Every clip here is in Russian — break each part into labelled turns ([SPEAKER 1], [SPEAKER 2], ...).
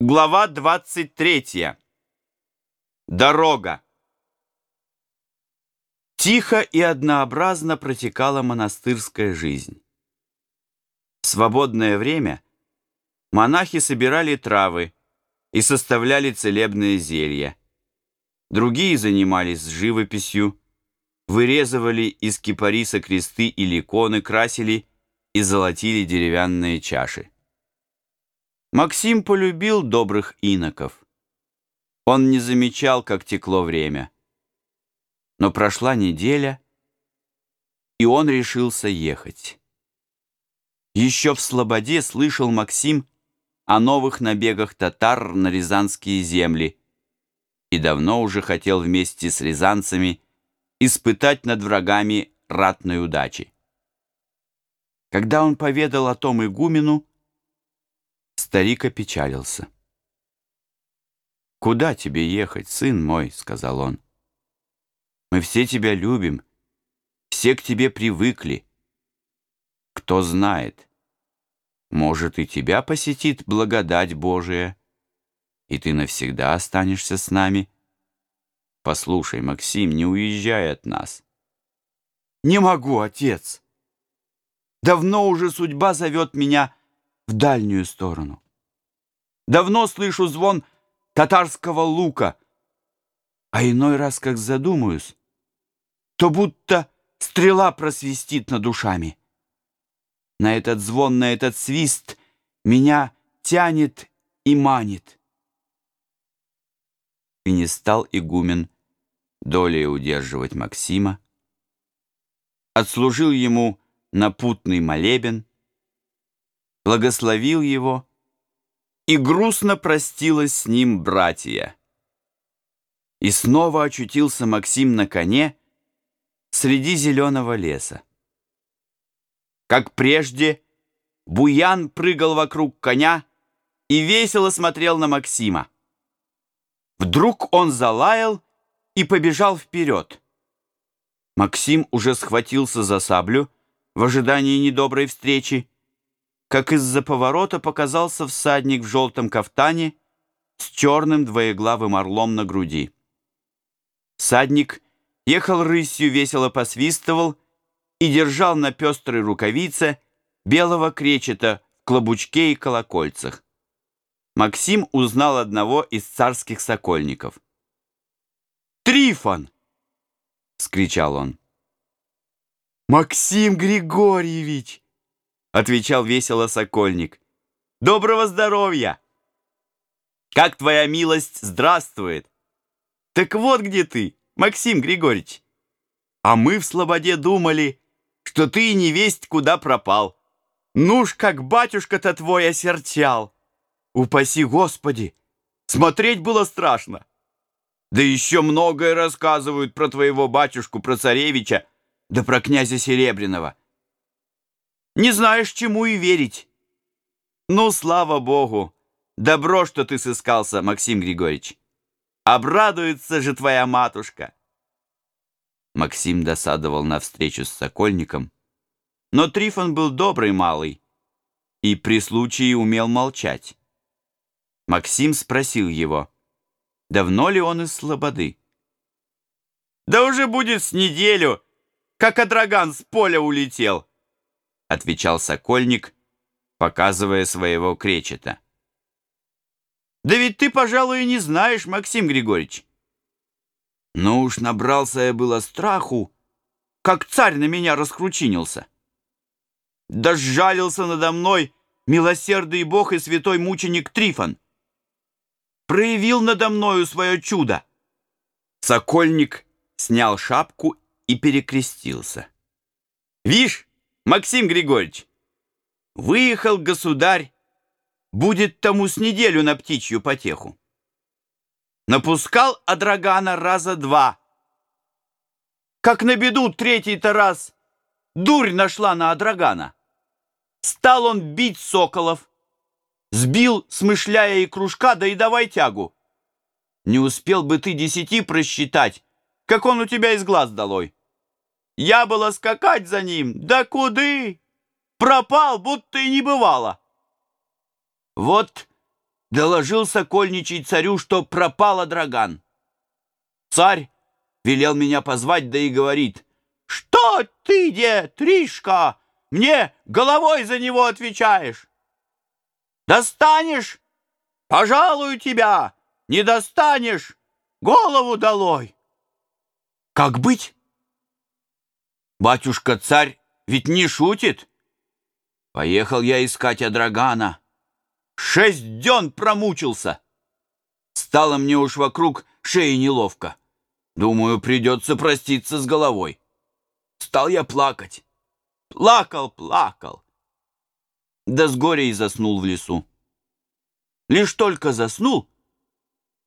[SPEAKER 1] Глава 23. Дорога. Тихо и однообразно протекала монастырская жизнь. В свободное время монахи собирали травы и составляли целебные зелья. Другие занимались живописью, вырезывали из кипариса кресты или иконы, красили и золотили деревянные чаши. Максим полюбил добрых иноков. Он не замечал, как текло время. Но прошла неделя, и он решился ехать. Еще в Слободе слышал Максим о новых набегах татар на рязанские земли и давно уже хотел вместе с рязанцами испытать над врагами ратной удачи. Когда он поведал о том игумену, Старик опечалился. «Куда тебе ехать, сын мой?» — сказал он. «Мы все тебя любим, все к тебе привыкли. Кто знает, может, и тебя посетит благодать Божия, и ты навсегда останешься с нами. Послушай, Максим, не уезжай от нас». «Не могу, отец. Давно уже судьба зовет меня в дальнюю сторону. Давно слышу звон татарского лука, а иной раз, как задумаюсь, то будто стрела просвистит над душами. На этот звон, на этот свист меня тянет и манит. И не стал игумен долей удерживать Максима, отслужил ему напутный молебен, благословил его, и грустно простилась с ним братья. И снова очутился Максим на коне среди зеленого леса. Как прежде, Буян прыгал вокруг коня и весело смотрел на Максима. Вдруг он залаял и побежал вперед. Максим уже схватился за саблю в ожидании недоброй встречи, как из-за поворота показался всадник в желтом кафтане с черным двоеглавым орлом на груди. Всадник ехал рысью, весело посвистывал и держал на пестрой рукавице белого кречета в клобучке и колокольцах. Максим узнал одного из царских сокольников. «Трифон!» — скричал он. «Максим Григорьевич!» Отвечал весело Сокольник. Доброго здоровья! Как твоя милость здравствует! Так вот где ты, Максим Григорьевич. А мы в Слободе думали, что ты не весть куда пропал. Ну ж, как батюшка-то твой осерчал. Упаси Господи! Смотреть было страшно. Да еще многое рассказывают про твоего батюшку, про царевича, да про князя Серебряного. Не знаешь, чему и верить. Ну, слава богу. Добро, что ты сыскался, Максим Григорьевич. Обрадуется же твоя матушка. Максим досадовал на встречу с Сокольником, но Трифон был добрый малый и при случае умел молчать. Максим спросил его, давно ли он из Слободы. «Да уже будет с неделю, как Адраган с поля улетел», — отвечал Сокольник, показывая своего кречета. «Да ведь ты, пожалуй, не знаешь, Максим Григорьевич». «Ну уж набрался я было страху, как царь на меня раскручинился. Да сжалился надо мной милосердный бог и святой мученик Трифон. Проявил надо мною свое чудо». Сокольник снял шапку и перекрестился. «Вишь, Максим Григорьевич, выехал государь, будет тому с неделю на птичью потеху. Напускал Адрагана раза два. Как на беду третий-то раз дурь нашла на Адрагана. Стал он бить соколов, сбил, смышляя и кружка, да и давай тягу. Не успел бы ты десяти просчитать, как он у тебя из глаз долой. Я было скакать за ним, да куды? Пропал, будто и не бывало. Вот доложил сокольничий царю, что пропала Драган. Царь велел меня позвать, да и говорит, «Что ты, де, Тришка, мне головой за него отвечаешь? Достанешь? Пожалуй тебя, не достанешь, голову долой!» Как быть? Батюшка-царь ведь не шутит. Поехал я искать Адрагана. Шесть дён промучился. Стало мне уж вокруг шеи неловко. Думаю, придется проститься с головой. Стал я плакать. Плакал, плакал. Да с горя и заснул в лесу. Лишь только заснул,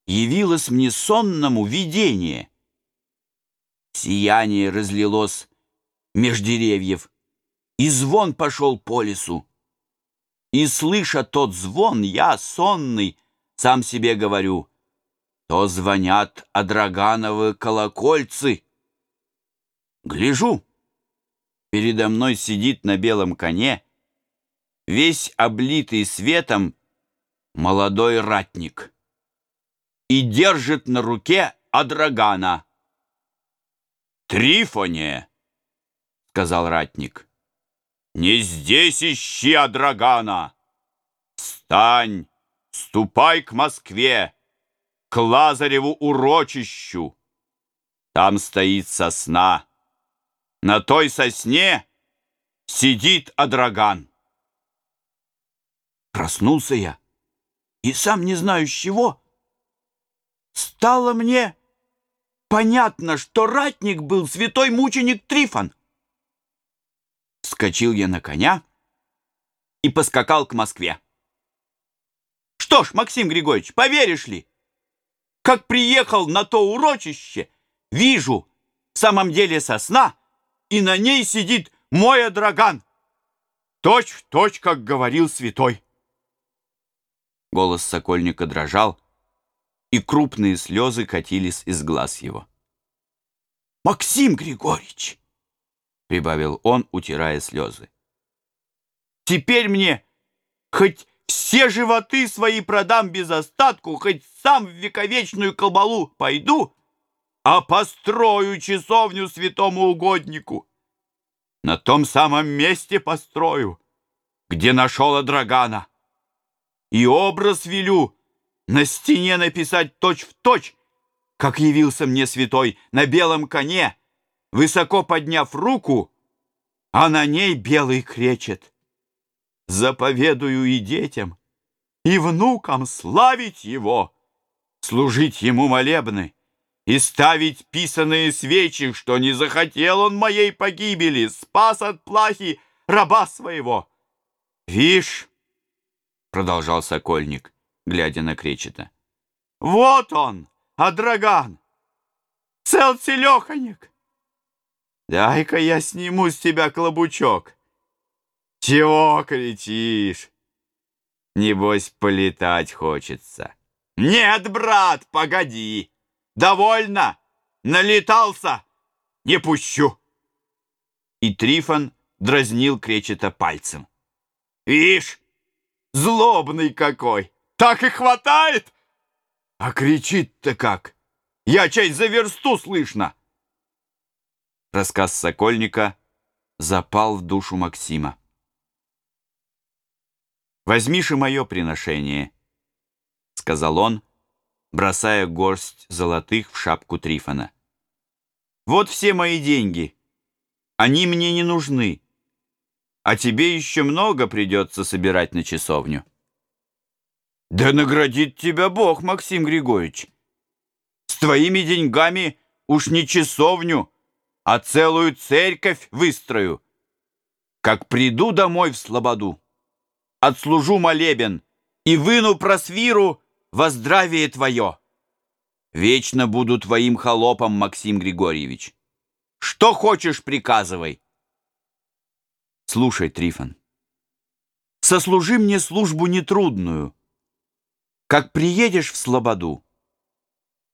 [SPEAKER 1] явилось мне сонному видение. Сияние разлилось меж деревьев, и звон пошел по лесу. И, слыша тот звон, я, сонный, сам себе говорю, то звонят Адрагановы колокольцы. Гляжу, передо мной сидит на белом коне, весь облитый светом, молодой ратник и держит на руке Адрагана. «Трифоне!» — сказал ратник. Не здесь ищи Адрагана. Встань, ступай к Москве, к Лазареву урочищу. Там стоит сосна. На той сосне сидит Адраган. Проснулся я, и сам не знаю с чего. Стало мне понятно, что ратник был святой мученик Трифон. Вскочил я на коня и поскакал к Москве. Что ж, Максим Григорьевич, поверишь ли, как приехал на то урочище, вижу, в самом деле сосна, и на ней сидит мой Адраган. Точь в точь, как говорил святой. Голос Сокольника дрожал, и крупные слезы катились из глаз его. «Максим Григорьевич!» Прибавил он, утирая слезы. Теперь мне хоть все животы свои продам без остатку, хоть сам в вековечную колбалу пойду, а построю часовню святому угоднику. На том самом месте построю, где нашел Адрагана. И образ велю на стене написать точь-в-точь, точь, как явился мне святой на белом коне, высоко подняв руку, а на ней белый кречет. Заповедую и детям, и внукам славить его, служить ему молебны и ставить писаные свечи, что не захотел он моей погибели, спас от плахи раба своего. Вишь, продолжал Сокольник, глядя на Кречета, вот он, Адраган, цел целеханек. Дай-ка я сниму с тебя клобучок. Чего кричишь? Небось, полетать хочется. Нет, брат, погоди. Довольно. Налетался. Не пущу. И Трифон дразнил кречета пальцем. Ишь, злобный какой. Так и хватает. А кричит-то как. Я часть за версту слышно. Рассказ Сокольника запал в душу Максима. «Возьми же мое приношение», — сказал он, бросая горсть золотых в шапку Трифона. «Вот все мои деньги. Они мне не нужны, а тебе еще много придется собирать на часовню». «Да наградит тебя Бог, Максим Григорьевич! С твоими деньгами уж не часовню, а целую церковь выстрою. Как приду домой в слободу, отслужу молебен и выну просвиру во здравие твое. Вечно буду твоим холопом, Максим Григорьевич. Что хочешь, приказывай. Слушай, Трифон, сослужи мне службу нетрудную. Как приедешь в Слободу,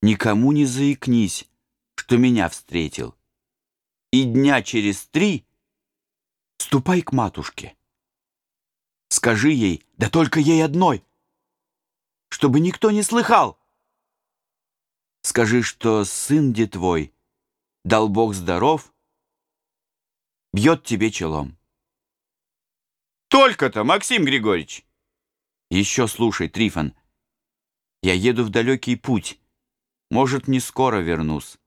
[SPEAKER 1] никому не заикнись, что меня встретил и дня через три ступай к матушке. Скажи ей, да только ей одной, чтобы никто не слыхал. Скажи, что сын де твой, дал Бог здоров, бьет тебе челом. Только-то, Максим Григорьевич. Еще слушай, Трифон, я еду в далекий путь, может, не скоро вернусь.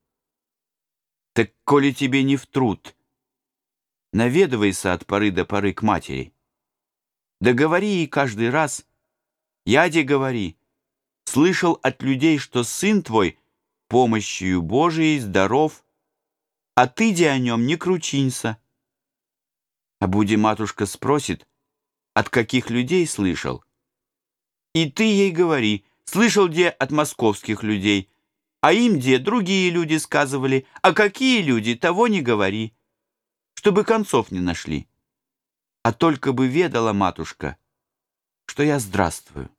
[SPEAKER 1] Так коли тебе не в труд, наведывайся от поры до поры к матери. Да говори ей каждый раз, яде говори, слышал от людей, что сын твой помощью Божией здоров, а ты, де о нем, не кручинься. А буди матушка спросит, от каких людей слышал, и ты ей говори, слышал где от московских людей, а им где другие люди сказывали, а какие люди, того не говори, чтобы концов не нашли. А только бы ведала матушка, что я здравствую.